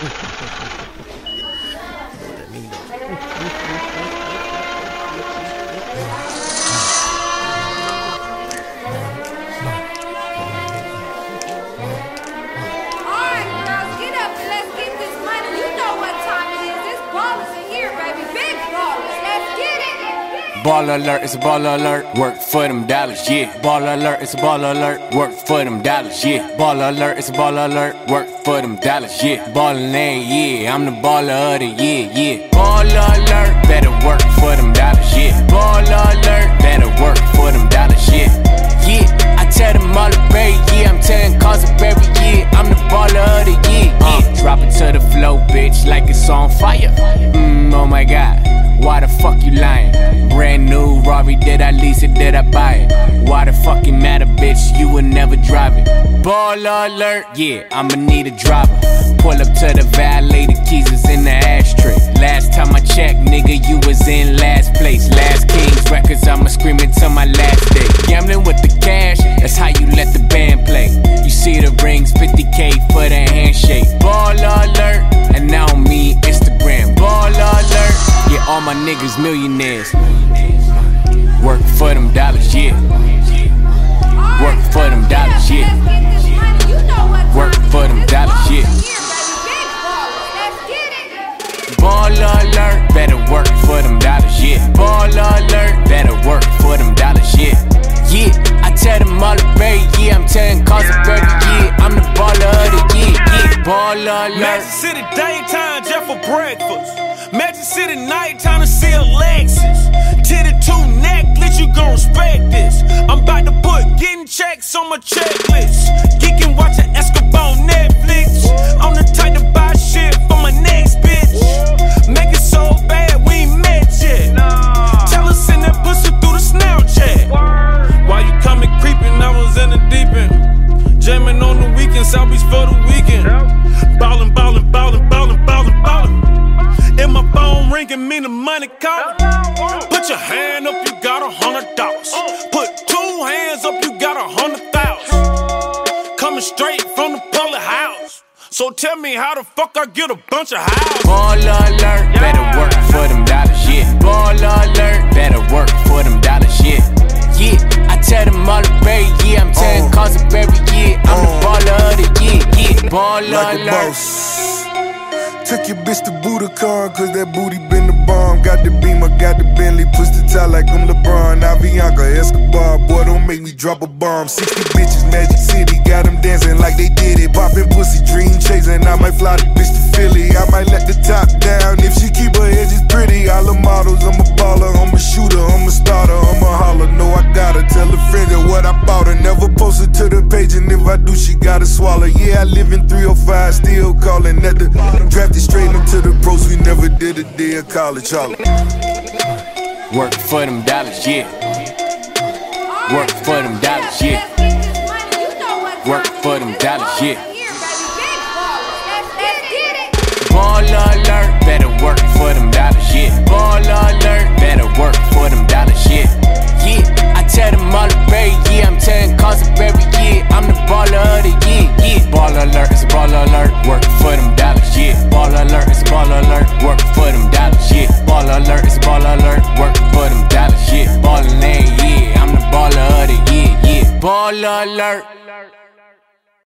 みんな。Ball alert, it's a ball alert. Work for them dollars, yeah. Ball alert, it's a ball alert. Work for them dollars, yeah. Ball alert, it's a ball alert. Work for them dollars, yeah. Ballin' ain't, yeah. I'm the baller of the year, yeah. Ball alert, better work for them dollars, yeah. Ball alert, better work for them dollars, yeah. Yeah, I tell them all pay, yeah. I'm telling cause of every year. I'm the baller of the year, yeah. Uh. Drop it to the flow, bitch, like it's on fire. Mmm, oh my god. Why the fuck you lying? New did I lease it? Did I buy it? Why the fuck it matter, bitch? You would never drive it. Ball alert, yeah, I'ma need a driver. Pull up to the valet, the keys is in the ashtray. Last time I checked, nigga, you was in last place. Last Kings records, I'ma scream it till my last day. Gambling with the cash, that's how you let the band play. You see the rings, 50k for the handshake. Ball alert, and now me Instagram. Ball alert, yeah, all my niggas millionaires. Work for them dollars, yeah. Work for them dollars, yeah. Work for them dollars, yeah. Ball alert, better work for them dollars, yeah. Ball alert, better work for them dollars, yeah. Yeah, I tell them all to pay, yeah. I'm telling cause of every year. I'm the baller of the year, yeah. Ball alert. Magic City daytime just for breakfast. Magic City nighttime to see Alexis. Titty two respect this. I'm about to put getting checks on my checklist. Geeking watching Escobar on Netflix. I'm the type to buy shit for my next bitch. Make it so bad we ain't met yet. Tell us send that pussy through the Snapchat. While you coming creeping, I was in the deep end. Jamming on the weekend, South Beach for the weekend. Ballin', phone ringing, mean the money calling. Put your hand up, you got a hundred dollars. Put two hands up, you got a hundred thousand. Coming straight from the public house. So tell me how the fuck I get a bunch of houses. Ball alert, better work for them dollars, yeah. Ball alert, better work for them dollars, yeah. Yeah, I tell them all to pay, yeah. I'm telling oh. cause of every year. I'm the baller of the year, yeah. Ball like a alert. Took your bitch to Budokan, cause that booty been the bomb. Got the beamer, got the Bentley, push the tie like I'm LeBron. Avianca, Escobar, boy, don't make me drop a bomb. 60 bitches, Magic City, got them dancing like they did it. Poppin' pussy, dream chasing. I might fly the bitch gotta swallow. Yeah, I live in 305, still calling at the drafted straight into the pros. We never did a day of college. Holla. Work for them dollars, yeah. Work for them dollars, yeah. Work for them dollars, yeah. Ball alert, better work for them dollars, yeah. Ball alert, yeah. Ball alert, it's a ball alert, work for them dollars, yeah. Ball alert, it's a ball alert, work for them dollars, yeah. Ball alert, it's a ball alert, work for them dollars, yeah. Ballin' yeah. I'm the baller of the year, yeah. Ball alert.